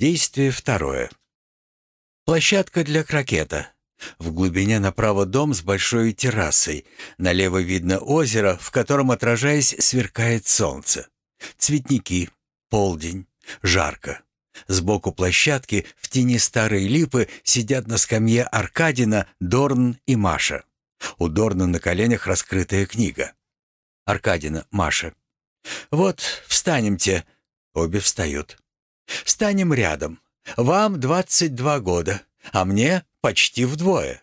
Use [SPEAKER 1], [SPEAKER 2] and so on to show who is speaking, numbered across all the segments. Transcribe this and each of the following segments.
[SPEAKER 1] Действие второе. Площадка для крокета. В глубине направо дом с большой террасой. Налево видно озеро, в котором, отражаясь, сверкает солнце. Цветники. Полдень. Жарко. Сбоку площадки, в тени старой липы, сидят на скамье Аркадина, Дорн и Маша. У Дорна на коленях раскрытая книга. Аркадина, Маша. «Вот, встанемте». Обе встают. «Станем рядом. Вам 22 года, а мне почти вдвое.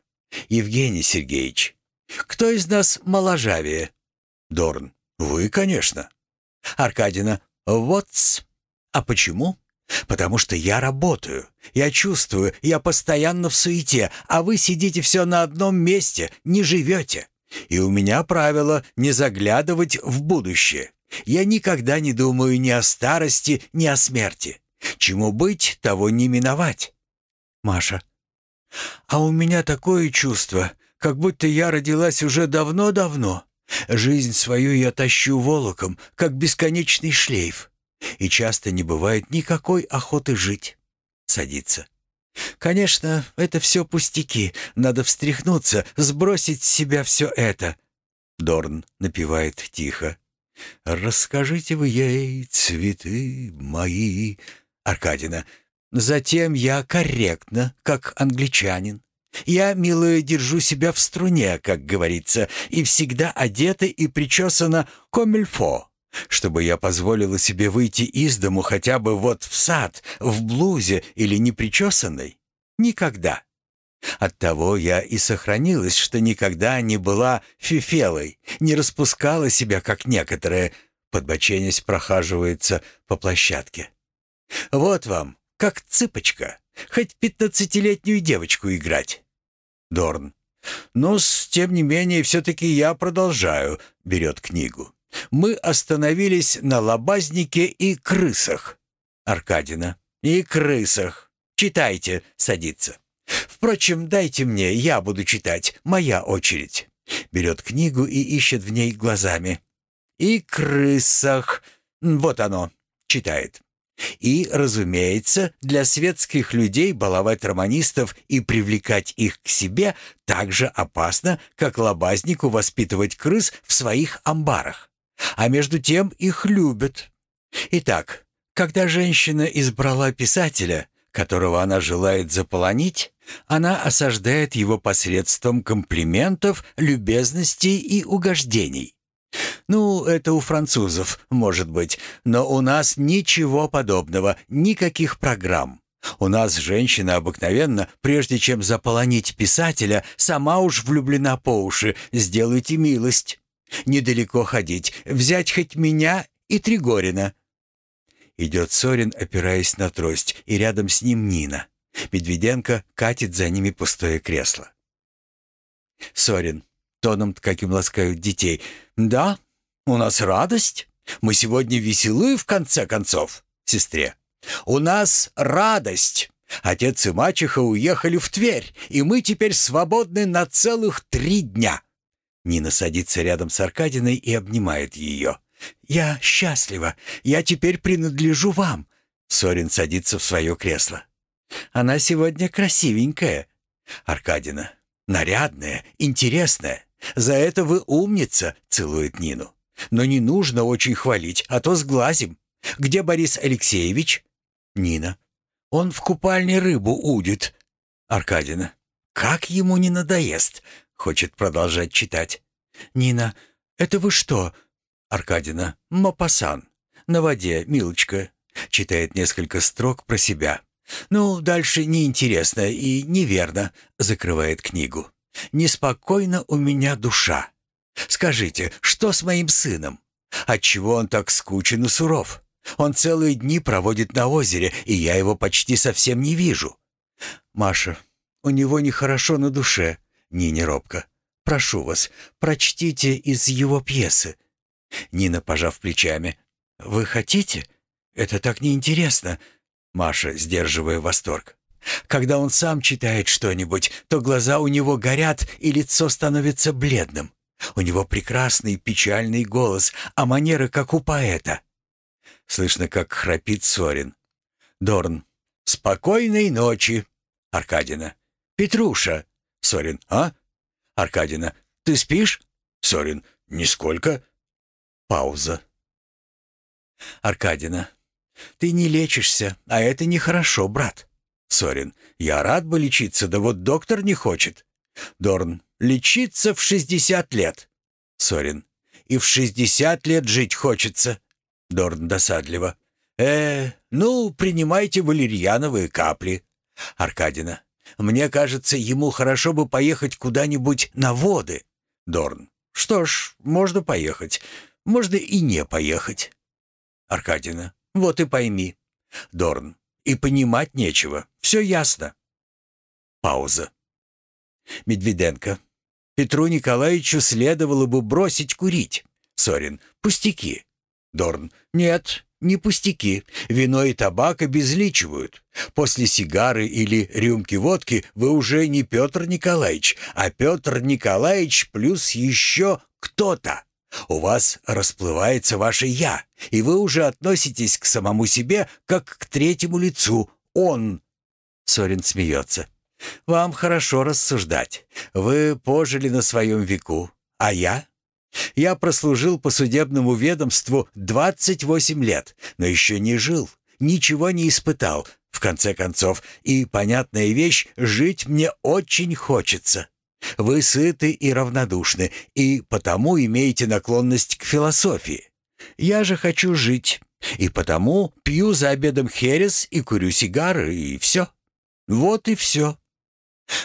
[SPEAKER 1] Евгений Сергеевич, кто из нас моложавее?» Дорн. «Вы, конечно». Аркадина. «Вот-с. А почему?» «Потому что я работаю, я чувствую, я постоянно в суете, а вы сидите все на одном месте, не живете. И у меня правило не заглядывать в будущее. Я никогда не думаю ни о старости, ни о смерти. Чему быть, того не миновать. Маша. А у меня такое чувство, как будто я родилась уже давно-давно. Жизнь свою я тащу волоком, как бесконечный шлейф. И часто не бывает никакой охоты жить. Садится. Конечно, это все пустяки. Надо встряхнуться, сбросить с себя все это. Дорн напевает тихо. «Расскажите вы ей, цветы мои». Аркадина. «Затем я корректно, как англичанин. Я, милая, держу себя в струне, как говорится, и всегда одета и причесана комильфо, чтобы я позволила себе выйти из дому хотя бы вот в сад, в блузе или непричесанной? Никогда. Оттого я и сохранилась, что никогда не была фифелой, не распускала себя, как некоторые, подбоченясь прохаживается по площадке. Вот вам, как цыпочка, хоть пятнадцатилетнюю девочку играть. Дорн. Но, тем не менее, все-таки я продолжаю, берет книгу. Мы остановились на лобазнике и крысах. Аркадина. И крысах. Читайте, садится. Впрочем, дайте мне, я буду читать, моя очередь. Берет книгу и ищет в ней глазами. И крысах. Вот оно. Читает. И, разумеется, для светских людей баловать романистов и привлекать их к себе так же опасно, как лобазнику воспитывать крыс в своих амбарах. А между тем их любят. Итак, когда женщина избрала писателя, которого она желает заполонить, она осаждает его посредством комплиментов, любезностей и угождений. Ну, это у французов, может быть, но у нас ничего подобного, никаких программ. У нас женщина обыкновенно, прежде чем заполонить писателя, сама уж влюблена по уши, сделайте милость. Недалеко ходить, взять хоть меня и Тригорина. Идет Сорин, опираясь на трость, и рядом с ним Нина. Медведенко катит за ними пустое кресло. Сорин, тоном, каким ласкают детей. «Да, у нас радость. Мы сегодня веселы, в конце концов, сестре. У нас радость. Отец и мачеха уехали в Тверь, и мы теперь свободны на целых три дня». Нина садится рядом с Аркадиной и обнимает ее. «Я счастлива. Я теперь принадлежу вам». Сорин садится в свое кресло. «Она сегодня красивенькая». Аркадина. «Нарядная, интересная. За это вы умница», — целует Нину. «Но не нужно очень хвалить, а то сглазим. Где Борис Алексеевич?» Нина. «Он в купальне рыбу удит». Аркадина. «Как ему не надоест?» — хочет продолжать читать. «Нина, это вы что?» Аркадина. «Мопассан. На воде, милочка». Читает несколько строк про себя. «Ну, дальше неинтересно и неверно», — закрывает книгу. «Неспокойна у меня душа. Скажите, что с моим сыном? Отчего он так скучен и суров? Он целые дни проводит на озере, и я его почти совсем не вижу». «Маша, у него нехорошо на душе», — Нине робко. «Прошу вас, прочтите из его пьесы». Нина, пожав плечами. «Вы хотите? Это так неинтересно». Маша, сдерживая восторг. Когда он сам читает что-нибудь, то глаза у него горят и лицо становится бледным. У него прекрасный печальный голос, а манеры как у поэта. Слышно, как храпит Сорин. Дорн. «Спокойной ночи!» Аркадина. «Петруша!» Сорин. «А?» Аркадина. «Ты спишь?» Сорин. «Нисколько». Пауза. Аркадина. «Ты не лечишься, а это нехорошо, брат». Сорин. «Я рад бы лечиться, да вот доктор не хочет». Дорн. «Лечиться в шестьдесят лет». Сорин. «И в шестьдесят лет жить хочется». Дорн досадливо. «Э, ну, принимайте валерьяновые капли». Аркадина. «Мне кажется, ему хорошо бы поехать куда-нибудь на воды». Дорн. «Что ж, можно поехать. Можно и не поехать». Аркадина. «Вот и пойми». Дорн. «И понимать нечего. Все ясно». Пауза. Медведенко. Петру Николаевичу следовало бы бросить курить. Сорин. Пустяки. Дорн. Нет, не пустяки. Вино и табак обезличивают. После сигары или рюмки водки вы уже не Петр Николаевич, а Петр Николаевич плюс еще кто-то. У вас расплывается ваше «я», и вы уже относитесь к самому себе, как к третьему лицу «он». Сорин смеется. «Вам хорошо рассуждать. Вы пожили на своем веку, а я?» «Я прослужил по судебному ведомству 28 лет, но еще не жил, ничего не испытал, в конце концов, и, понятная вещь, жить мне очень хочется. Вы сыты и равнодушны, и потому имеете наклонность к философии. Я же хочу жить, и потому пью за обедом херес и курю сигары, и все. Вот и все.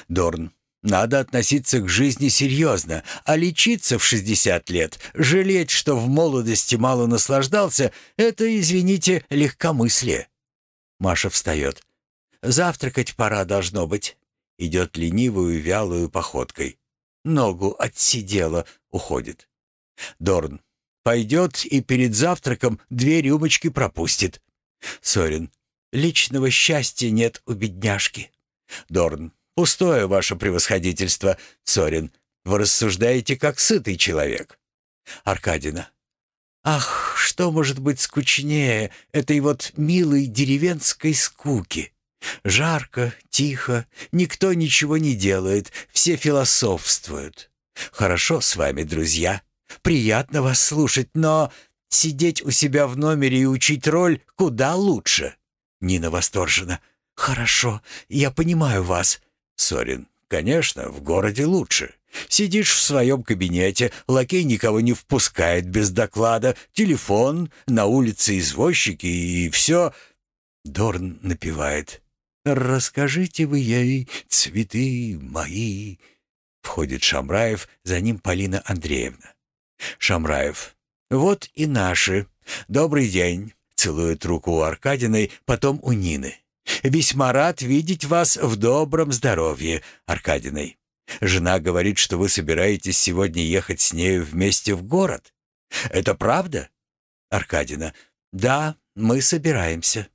[SPEAKER 1] Дорн, надо относиться к жизни серьезно, а лечиться в 60 лет, жалеть, что в молодости мало наслаждался, это, извините, легкомыслие. Маша встает. Завтракать пора должно быть. Идет ленивую вялую походкой. Ногу отсидела, уходит. Дорн. Пойдет и перед завтраком две рюмочки пропустит. Сорин. Личного счастья нет у бедняжки. Дорн. Пустое ваше превосходительство, Сорин. Вы рассуждаете как сытый человек. Аркадина. Ах, что может быть скучнее этой вот милой деревенской скуки? Жарко, тихо, никто ничего не делает, все философствуют. Хорошо с вами, друзья. Приятно вас слушать, но сидеть у себя в номере и учить роль куда лучше. Нина восторжена. Хорошо, я понимаю вас. Сорин. Конечно, в городе лучше. Сидишь в своем кабинете, лакей никого не впускает без доклада, телефон, на улице извозчики и все. Дорн напевает. «Расскажите вы ей, цветы мои». Входит Шамраев, за ним Полина Андреевна. Шамраев. «Вот и наши. Добрый день». Целует руку у Аркадиной, потом у Нины. Весьма рад видеть вас в добром здоровье, Аркадиной. Жена говорит, что вы собираетесь сегодня ехать с нею вместе в город. Это правда? Аркадина. Да, мы собираемся.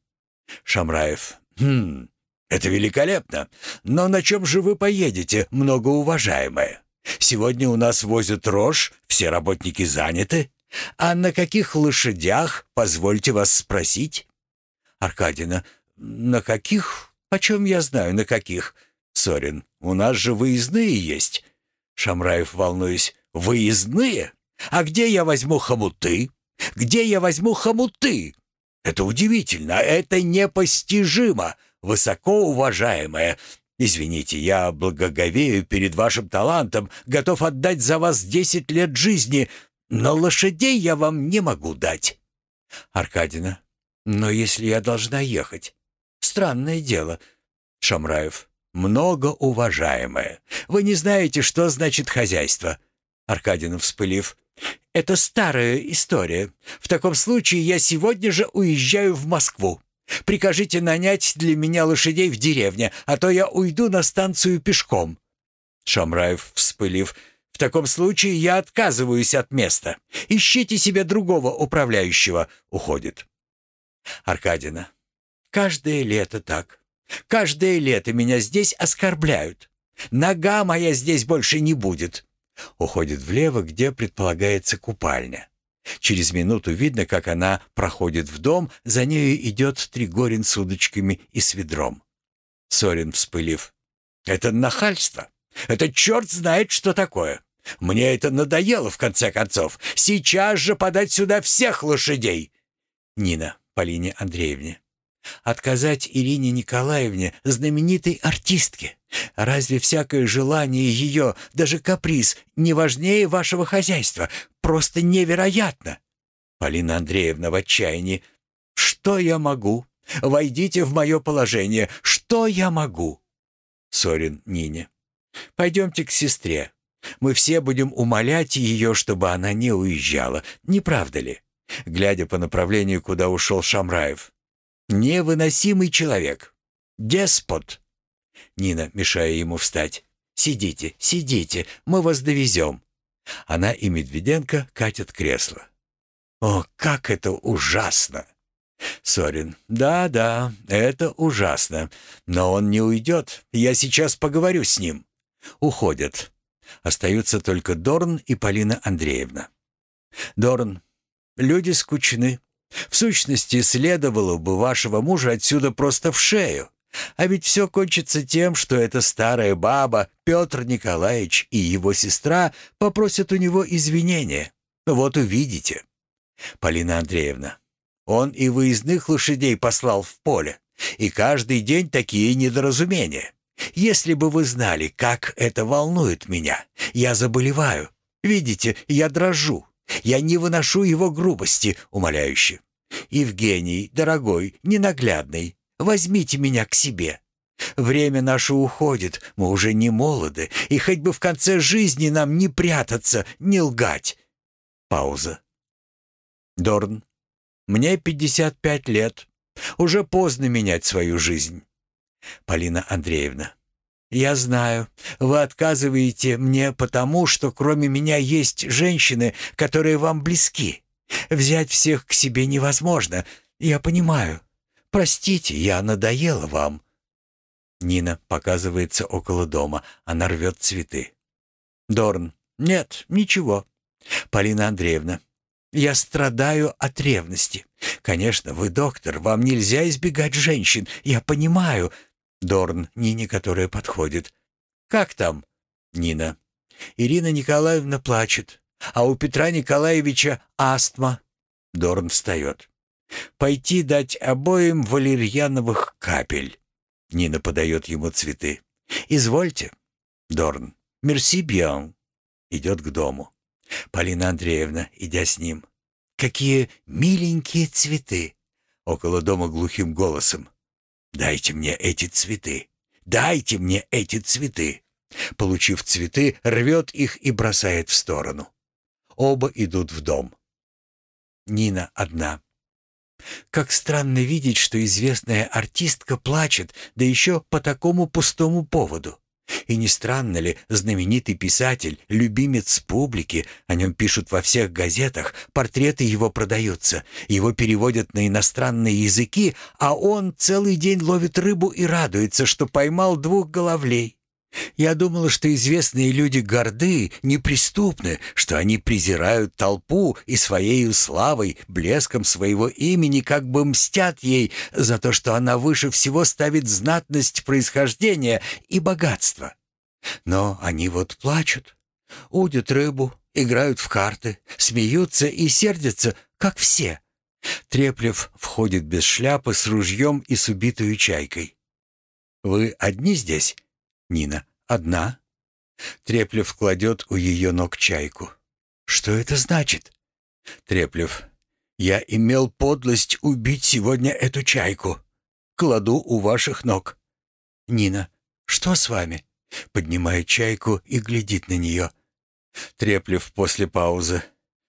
[SPEAKER 1] Шамраев. Хм, это великолепно. Но на чем же вы поедете, многоуважаемая? Сегодня у нас возят рожь, все работники заняты. А на каких лошадях, позвольте вас спросить? Аркадина. «На каких? Почем я знаю, на каких?» Сорин. «У нас же выездные есть». Шамраев, волнуясь. «Выездные? А где я возьму хомуты? Где я возьму хомуты? Это удивительно, это непостижимо, высоко уважаемая. Извините, я благоговею перед вашим талантом, готов отдать за вас десять лет жизни, но лошадей я вам не могу дать». Аркадина. «Но если я должна ехать, Странное дело. Шамраев. Многоуважаемая. Вы не знаете, что значит хозяйство. Аркадинов, вспылив. Это старая история. В таком случае я сегодня же уезжаю в Москву. Прикажите нанять для меня лошадей в деревне, а то я уйду на станцию пешком. Шамраев, вспылив. В таком случае я отказываюсь от места. Ищите себе другого управляющего. Уходит. Аркадина. Каждое лето так. Каждое лето меня здесь оскорбляют. Нога моя здесь больше не будет. Уходит влево, где предполагается купальня. Через минуту видно, как она проходит в дом, за нею идет Тригорин с удочками и с ведром. Сорин, вспылив. «Это нахальство! Это черт знает, что такое! Мне это надоело, в конце концов! Сейчас же подать сюда всех лошадей!» Нина Полине Андреевне. Отказать Ирине Николаевне, знаменитой артистке? Разве всякое желание ее, даже каприз, не важнее вашего хозяйства? Просто невероятно!» Полина Андреевна в отчаянии. «Что я могу? Войдите в мое положение. Что я могу?» Сорин Нине. «Пойдемте к сестре. Мы все будем умолять ее, чтобы она не уезжала. Не правда ли?» Глядя по направлению, куда ушел Шамраев. Невыносимый человек. Деспот. Нина, мешая ему встать. «Сидите, сидите, мы вас довезем». Она и Медведенко катят кресло. «О, как это ужасно!» Сорин. «Да, да, это ужасно. Но он не уйдет. Я сейчас поговорю с ним». Уходят. Остаются только Дорн и Полина Андреевна. Дорн. Люди скучны. В сущности, следовало бы вашего мужа отсюда просто в шею. А ведь все кончится тем, что эта старая баба, Петр Николаевич и его сестра попросят у него извинения. Вот увидите. Полина Андреевна, он и выездных лошадей послал в поле. И каждый день такие недоразумения. Если бы вы знали, как это волнует меня. Я заболеваю. Видите, я дрожу. Я не выношу его грубости, умоляюще. Евгений, дорогой, ненаглядный, возьмите меня к себе. Время наше уходит, мы уже не молоды, и хоть бы в конце жизни нам не прятаться, не лгать. Пауза. Дорн, мне 55 лет. Уже поздно менять свою жизнь. Полина Андреевна. «Я знаю, вы отказываете мне потому, что кроме меня есть женщины, которые вам близки. Взять всех к себе невозможно, я понимаю. Простите, я надоела вам». Нина показывается около дома, она рвет цветы. Дорн. «Нет, ничего». Полина Андреевна. «Я страдаю от ревности. Конечно, вы доктор, вам нельзя избегать женщин, я понимаю, Дорн Нине, которая подходит. «Как там?» Нина. «Ирина Николаевна плачет, а у Петра Николаевича астма». Дорн встает. «Пойти дать обоим валерьяновых капель». Нина подает ему цветы. «Извольте». Дорн. «Мерси бьон». Идет к дому. Полина Андреевна, идя с ним. «Какие миленькие цветы!» Около дома глухим голосом. «Дайте мне эти цветы! Дайте мне эти цветы!» Получив цветы, рвет их и бросает в сторону. Оба идут в дом. Нина одна. Как странно видеть, что известная артистка плачет, да еще по такому пустому поводу. И не странно ли, знаменитый писатель, любимец публики, о нем пишут во всех газетах, портреты его продаются, его переводят на иностранные языки, а он целый день ловит рыбу и радуется, что поймал двух головлей. Я думала, что известные люди горды, неприступны, что они презирают толпу и своей славой, блеском своего имени как бы мстят ей за то, что она выше всего ставит знатность происхождения и богатство. Но они вот плачут, удят рыбу, играют в карты, смеются и сердятся, как все. Треплев входит без шляпы с ружьем и с убитой чайкой. «Вы одни здесь?» Нина. «Одна?» Треплев кладет у ее ног чайку. «Что это значит?» Треплев. «Я имел подлость убить сегодня эту чайку. Кладу у ваших ног». Нина. «Что с вами?» Поднимает чайку и глядит на нее. Треплев после паузы.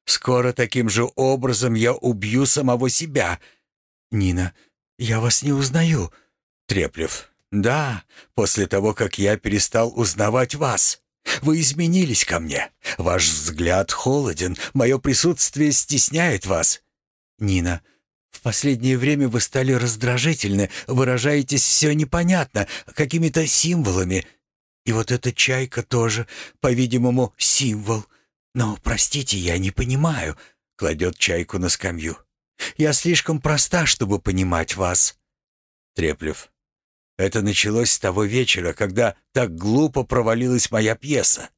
[SPEAKER 1] «Скоро таким же образом я убью самого себя». Нина. «Я вас не узнаю». Треплев. «Да, после того, как я перестал узнавать вас. Вы изменились ко мне. Ваш взгляд холоден, мое присутствие стесняет вас». «Нина, в последнее время вы стали раздражительны, выражаетесь все непонятно, какими-то символами. И вот эта чайка тоже, по-видимому, символ. Но, простите, я не понимаю, Кладет чайку на скамью. «Я слишком проста, чтобы понимать вас». Треплев. «Это началось с того вечера, когда так глупо провалилась моя пьеса.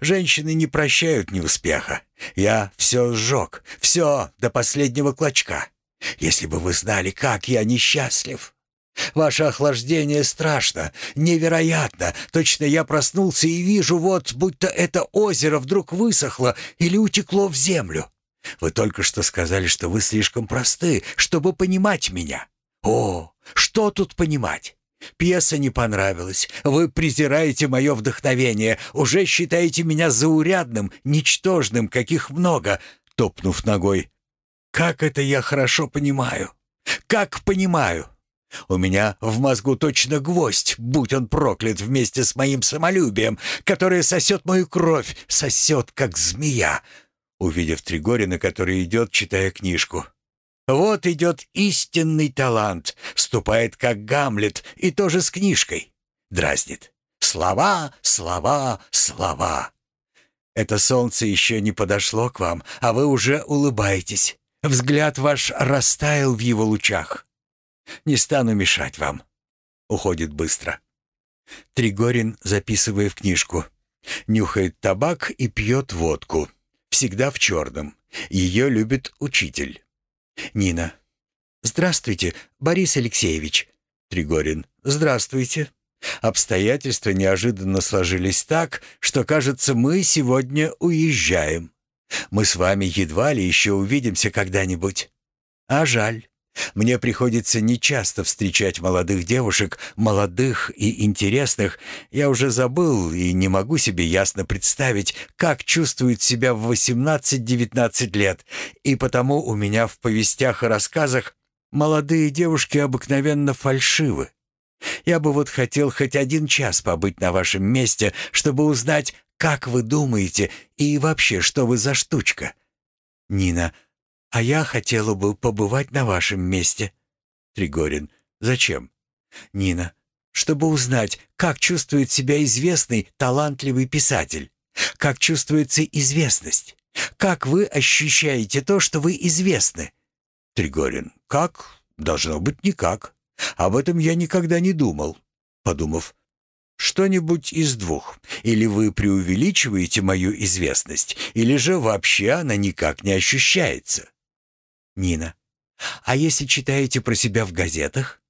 [SPEAKER 1] Женщины не прощают неуспеха. Я все сжег, все до последнего клочка. Если бы вы знали, как я несчастлив. Ваше охлаждение страшно, невероятно. Точно я проснулся и вижу, вот, будто это озеро вдруг высохло или утекло в землю. Вы только что сказали, что вы слишком просты, чтобы понимать меня. О, что тут понимать? Пьеса не понравилась. Вы презираете мое вдохновение, уже считаете меня заурядным, ничтожным, каких много, топнув ногой. Как это я хорошо понимаю. Как понимаю. У меня в мозгу точно гвоздь, будь он проклят вместе с моим самолюбием, которое сосет мою кровь, сосет, как змея. Увидев Тригорина, который идет, читая книжку. Вот идет истинный талант, ступает как Гамлет, и тоже с книжкой. Дразнит. Слова, слова, слова. Это солнце еще не подошло к вам, а вы уже улыбаетесь. Взгляд ваш растаял в его лучах. Не стану мешать вам. Уходит быстро. Тригорин, записывая в книжку, нюхает табак и пьет водку. Всегда в черном. Ее любит учитель. Нина. «Здравствуйте, Борис Алексеевич». Тригорин. «Здравствуйте». Обстоятельства неожиданно сложились так, что, кажется, мы сегодня уезжаем. Мы с вами едва ли еще увидимся когда-нибудь. А жаль. Мне приходится нечасто встречать молодых девушек, молодых и интересных. Я уже забыл и не могу себе ясно представить, как чувствуют себя в 18-19 лет. И потому у меня в повестях и рассказах молодые девушки обыкновенно фальшивы. Я бы вот хотел хоть один час побыть на вашем месте, чтобы узнать, как вы думаете и вообще, что вы за штучка. Нина «А я хотела бы побывать на вашем месте». Тригорин. «Зачем?» Нина. «Чтобы узнать, как чувствует себя известный, талантливый писатель. Как чувствуется известность. Как вы ощущаете то, что вы известны?» Тригорин. «Как? Должно быть никак. Об этом я никогда не думал». Подумав, что-нибудь из двух. Или вы преувеличиваете мою известность, или же вообще она никак не ощущается. Нина. «А если читаете про себя в газетах?»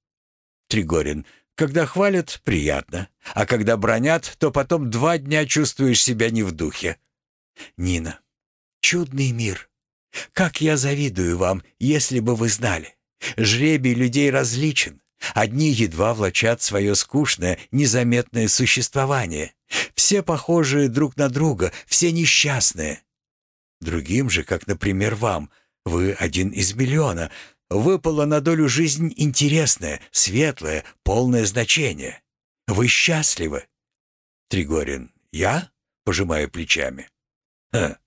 [SPEAKER 1] Тригорин. «Когда хвалят, приятно. А когда бронят, то потом два дня чувствуешь себя не в духе». Нина. «Чудный мир. Как я завидую вам, если бы вы знали. Жребий людей различен. Одни едва влачат свое скучное, незаметное существование. Все похожие друг на друга, все несчастные. Другим же, как, например, вам, вы один из миллиона. Выпала на долю жизнь интересная, светлая, полное значение. Вы счастливы. Тригорин. Я? Пожимаю плечами. Ха.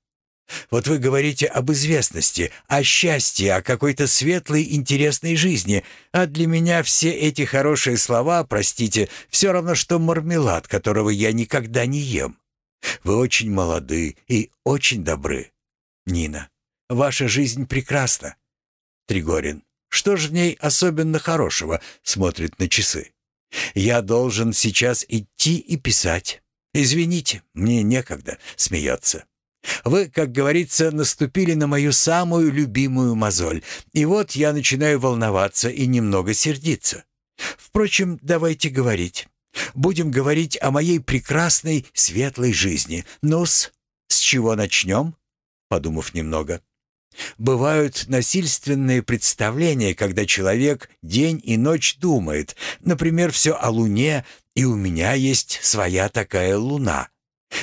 [SPEAKER 1] Вот вы говорите об известности, о счастье, о какой-то светлой, интересной жизни, а для меня все эти хорошие слова, простите, все равно, что мармелад, которого я никогда не ем. Вы очень молоды и очень добры. Нина. Ваша жизнь прекрасна. Тригорин. Что же в ней особенно хорошего? Смотрит на часы. Я должен сейчас идти и писать. Извините, мне некогда. Смеется. Вы, как говорится, наступили на мою самую любимую мозоль. И вот я начинаю волноваться и немного сердиться. Впрочем, давайте говорить. Будем говорить о моей прекрасной, светлой жизни. Ну-с, с чего начнем? Подумав немного. Бывают насильственные представления, когда человек день и ночь думает, например, все о Луне, и у меня есть своя такая Луна.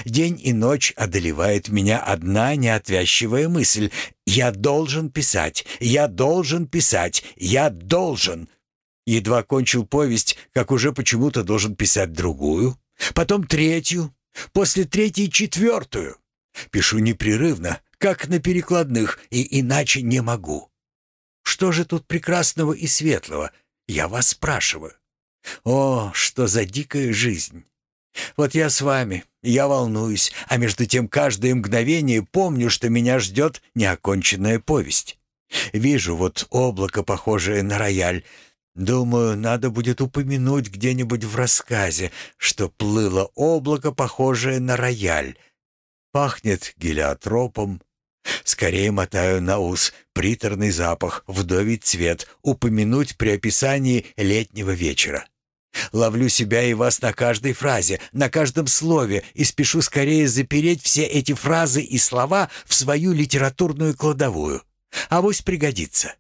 [SPEAKER 1] День и ночь одолевает меня одна неотвязчивая мысль. Я должен писать, я должен писать, я должен. Едва кончил повесть, как уже почему-то должен писать другую, потом третью, после третьей четвертую. Пишу непрерывно, как на перекладных, и иначе не могу. Что же тут прекрасного и светлого? Я вас спрашиваю. О, что за дикая жизнь! Вот я с вами, я волнуюсь, а между тем каждое мгновение помню, что меня ждет неоконченная повесть. Вижу вот облако, похожее на рояль. Думаю, надо будет упомянуть где-нибудь в рассказе, что плыло облако, похожее на рояль. Пахнет гелиотропом. Скорее мотаю на ус приторный запах, вдовий цвет, упомянуть при описании летнего вечера. Ловлю себя и вас на каждой фразе, на каждом слове и спешу скорее запереть все эти фразы и слова в свою литературную кладовую. Авось пригодится.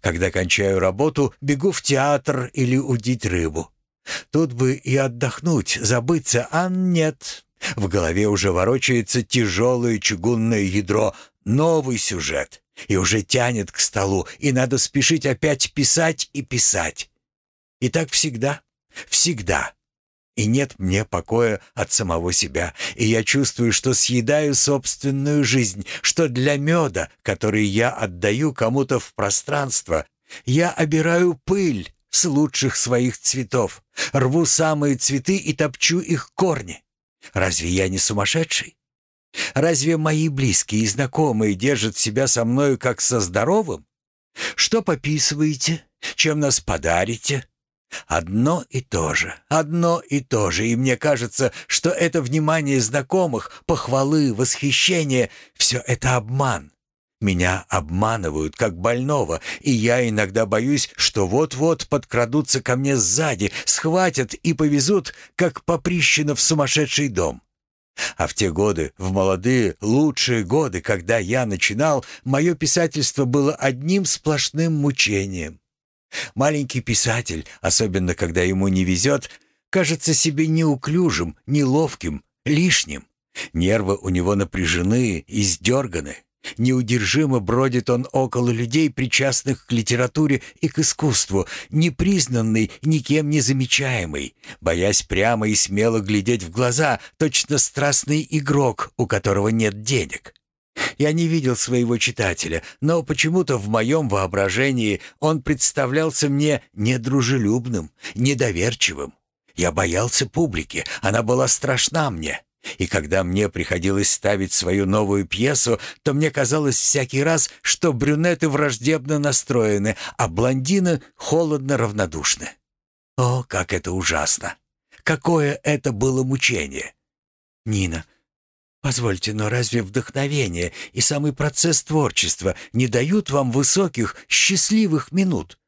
[SPEAKER 1] Когда кончаю работу, бегу в театр или удить рыбу. Тут бы и отдохнуть, забыться, а нет. В голове уже ворочается тяжелое чугунное ядро, новый сюжет. И уже тянет к столу, и надо спешить опять писать и писать. И так всегда. Всегда. И нет мне покоя от самого себя, и я чувствую, что съедаю собственную жизнь, что для меда, который я отдаю кому-то в пространство, я обираю пыль с лучших своих цветов, рву самые цветы и топчу их корни. Разве я не сумасшедший? Разве мои близкие и знакомые держат себя со мною как со здоровым? Что пописываете? Чем нас подарите? Одно и то же, одно и то же, и мне кажется, что это внимание знакомых, похвалы, восхищение — все это обман. Меня обманывают, как больного, и я иногда боюсь, что вот-вот подкрадутся ко мне сзади, схватят и повезут, как поприщено в сумасшедший дом. А в те годы, в молодые, лучшие годы, когда я начинал, мое писательство было одним сплошным мучением. Маленький писатель, особенно когда ему не везет, кажется себе неуклюжим, неловким, лишним. Нервы у него напряжены, издерганы. Неудержимо бродит он около людей, причастных к литературе и к искусству, непризнанный, никем не замечаемый, боясь прямо и смело глядеть в глаза, точно страстный игрок, у которого нет денег. Я не видел своего читателя, но почему-то в моем воображении он представлялся мне недружелюбным, недоверчивым. Я боялся публики, она была страшна мне. И когда мне приходилось ставить свою новую пьесу, то мне казалось всякий раз, что брюнеты враждебно настроены, а блондины холодно равнодушны. О, как это ужасно! Какое это было мучение! Нина, Позвольте, но разве вдохновение и самый процесс творчества не дают вам высоких, счастливых минут?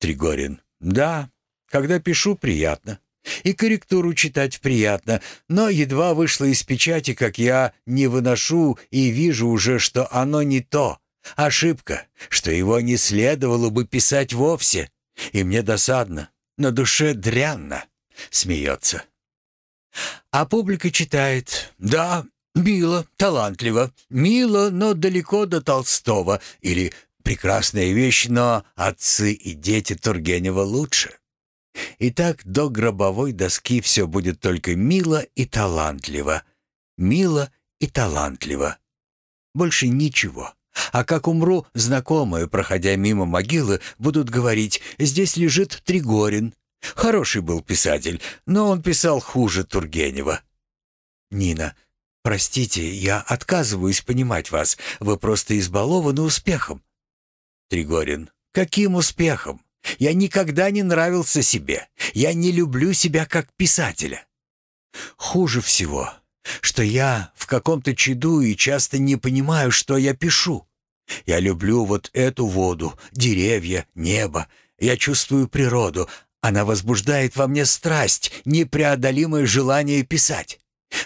[SPEAKER 1] Тригорин. Да, когда пишу, приятно. И корректуру читать приятно, но едва вышло из печати, как я не выношу и вижу уже, что оно не то. Ошибка, что его не следовало бы писать вовсе. И мне досадно, на душе дрянно. Смеется. А публика читает. Да, Мило, талантливо, мило, но далеко до Толстого. Или прекрасная вещь, но отцы и дети Тургенева лучше. И так до гробовой доски все будет только мило и талантливо. Мило и талантливо. Больше ничего. А как умру, знакомые, проходя мимо могилы, будут говорить «Здесь лежит Тригорин». Хороший был писатель, но он писал хуже Тургенева. Нина, «Простите, я отказываюсь понимать вас. Вы просто избалованы успехом». Тригорин. «Каким успехом? Я никогда не нравился себе. Я не люблю себя как писателя». «Хуже всего, что я в каком-то чаду и часто не понимаю, что я пишу. Я люблю вот эту воду, деревья, небо. Я чувствую природу. Она возбуждает во мне страсть, непреодолимое желание писать.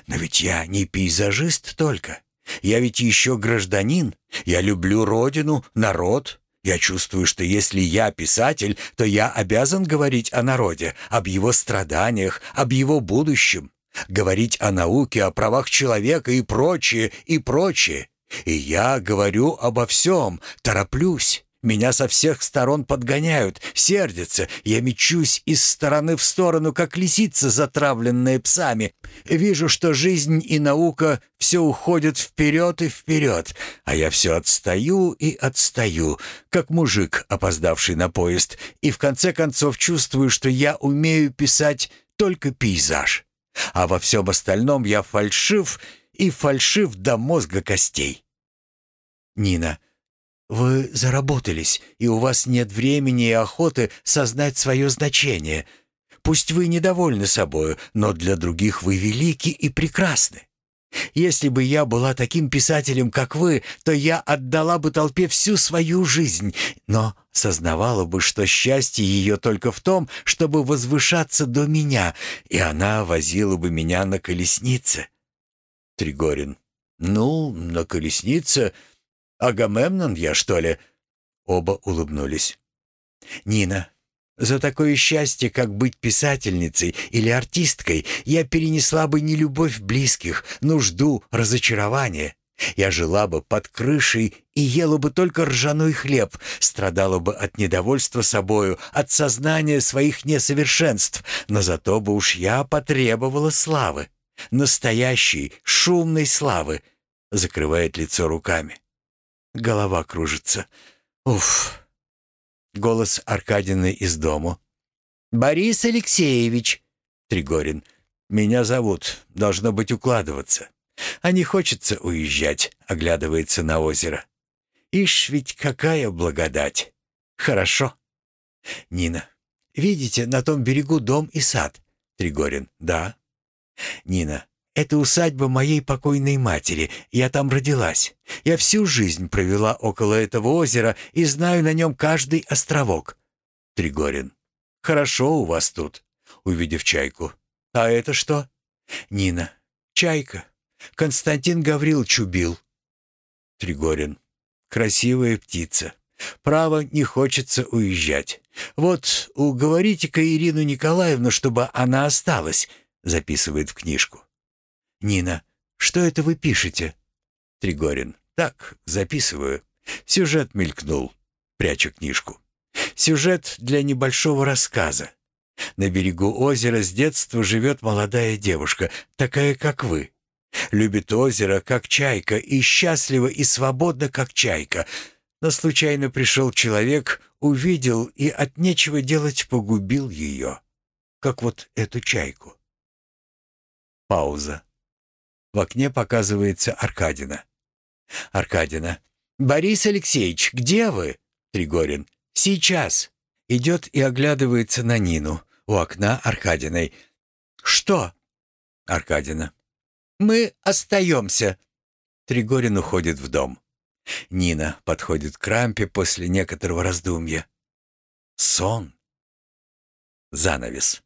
[SPEAKER 1] Но ведь я не пейзажист только. Я ведь еще гражданин. Я люблю родину, народ. Я чувствую, что если я писатель, то я обязан говорить о народе, об его страданиях, об его будущем. Говорить о науке, о правах человека и прочее, и прочее. И я говорю обо всем, тороплюсь. Меня со всех сторон подгоняют, сердятся. Я мечусь из стороны в сторону, как лисица, затравленная псами. Вижу, что жизнь и наука все уходят вперед и вперед, а я все отстаю и отстаю, как мужик, опоздавший на поезд, и в конце концов чувствую, что я умею писать только пейзаж. А во всем остальном я фальшив и фальшив до мозга костей.
[SPEAKER 2] Нина, вы заработались, и у вас нет времени и охоты сознать свое значение. Пусть вы недовольны собою, но для других вы велики и прекрасны. Если бы я была таким писателем, как вы, то я отдала бы толпе всю свою жизнь, но сознавала бы, что счастье ее только в том, чтобы возвышаться до меня, и она возила бы меня на колеснице.
[SPEAKER 1] Тригорин. Ну, на колеснице. Агамемнон я, что ли?
[SPEAKER 2] Оба улыбнулись. Нина, за такое счастье, как быть писательницей или артисткой, я перенесла бы не любовь близких, нужду, разочарование. Я жила бы под крышей и ела бы только ржаной хлеб, страдала бы от недовольства собою, от сознания своих несовершенств, но зато бы уж я потребовала славы, настоящей, шумной славы, закрывает лицо руками. Голова кружится. Уф. Голос Аркадины из дому. «Борис Алексеевич!» Тригорин. «Меня зовут. Должно быть укладываться. А не хочется уезжать», — оглядывается на озеро. «Ишь ведь какая благодать! Хорошо!» Нина. «Видите, на том берегу дом и сад?» Тригорин. «Да». Нина. Это усадьба моей покойной матери. Я там родилась. Я всю жизнь провела около этого озера и знаю на нем каждый островок. Тригорин. Хорошо у вас тут, увидев чайку. А это что? Нина. Чайка. Константин Гаврилович убил. Тригорин. Красивая птица. Право, не хочется уезжать. Вот уговорите-ка Ирину Николаевну, чтобы она осталась, записывает в книжку. Нина. «Что это вы пишете?» Тригорин. «Так, записываю. Сюжет мелькнул». Прячу книжку. «Сюжет для небольшого рассказа. На берегу озера с детства живет молодая девушка, такая, как вы. Любит озеро, как чайка, и счастлива и свободна, как чайка. Но случайно пришел человек, увидел и от нечего делать погубил ее, как вот эту чайку». Пауза. В окне показывается Аркадина. Аркадина. «Борис Алексеевич, где вы?» Тригорин. «Сейчас». Идет и оглядывается на Нину. У окна Аркадиной. «Что?» Аркадина. «Мы остаемся». Тригорин уходит в дом. Нина подходит к рампе после некоторого раздумья. Сон. Занавес.